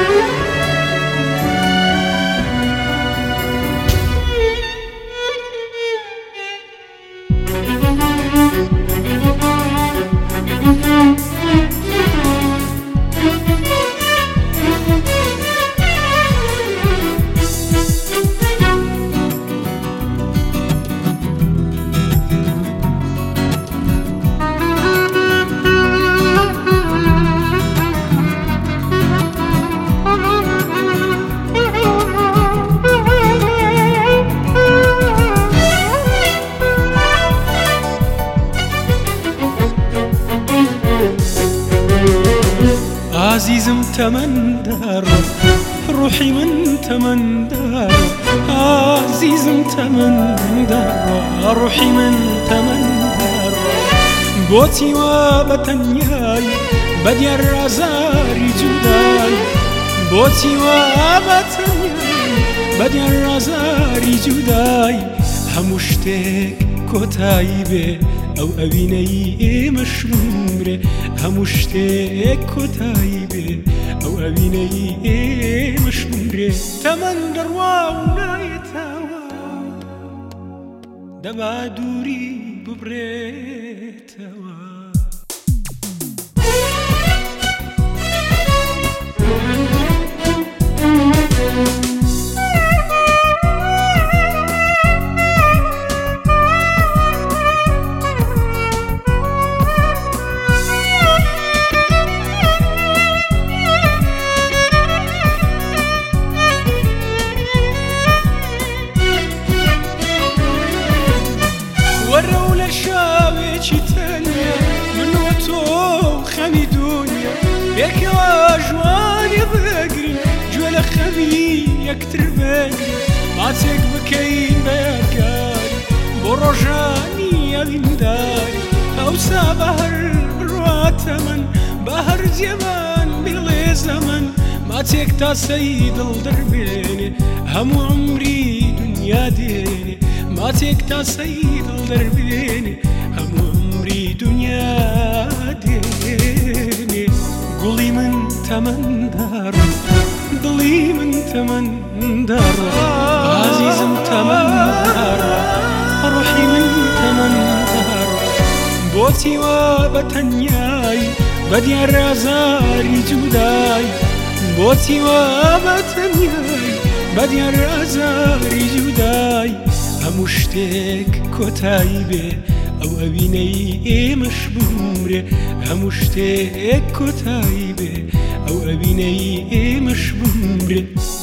Thank you. عزیزم تەمەندار ڕوحی من تەمەندار عزیزم تەمەندار ڕوحی من تەمەندار بۆچی وا بە تەنیای بە دیار ڕزاری جودای بۆچی وا بە تەنیای بە دیار ڕزاری جودای هەموو شتێک کۆتایی بێ ئەو ئەوینەی ئێمە شومرێ هەموو شتێک کۆتایی بێ ئەو ئەوینەی ئێمەش بێ تەمەەن دەڕوا و نایێتەوە دەما دووری ببرێ jak trwenie Maciek بكيما كان برجاني يا ذنداري أوسى بهر رواتمن بهر جمان بالغي زمن ماتيك تا سيد الدربيني هم عمري دنيا ديني ماتيك تا سيد الدربيني هم عمري دنيا ديني قولي من تمن دارم دڵی من تەمەەن دەڕ عزیزم تەمەەن ڕحی من تەمەەن بۆچی وا بە تەنیای بە دیار ئازاری جودای بۆچی وا بە تەنیای بە دیار ئازاری جودای هەموو شتێک کۆتایی بێ ئەو ئەوینەی ئێمەش بمرێ هەموو شتێک کۆتایی بێ. ئەو ئەبینەی ئێمەش بمرێ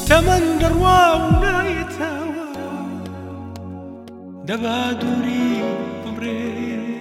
تەمەەن دەڕوا و نایەتەوە دەبا دووری بڕێ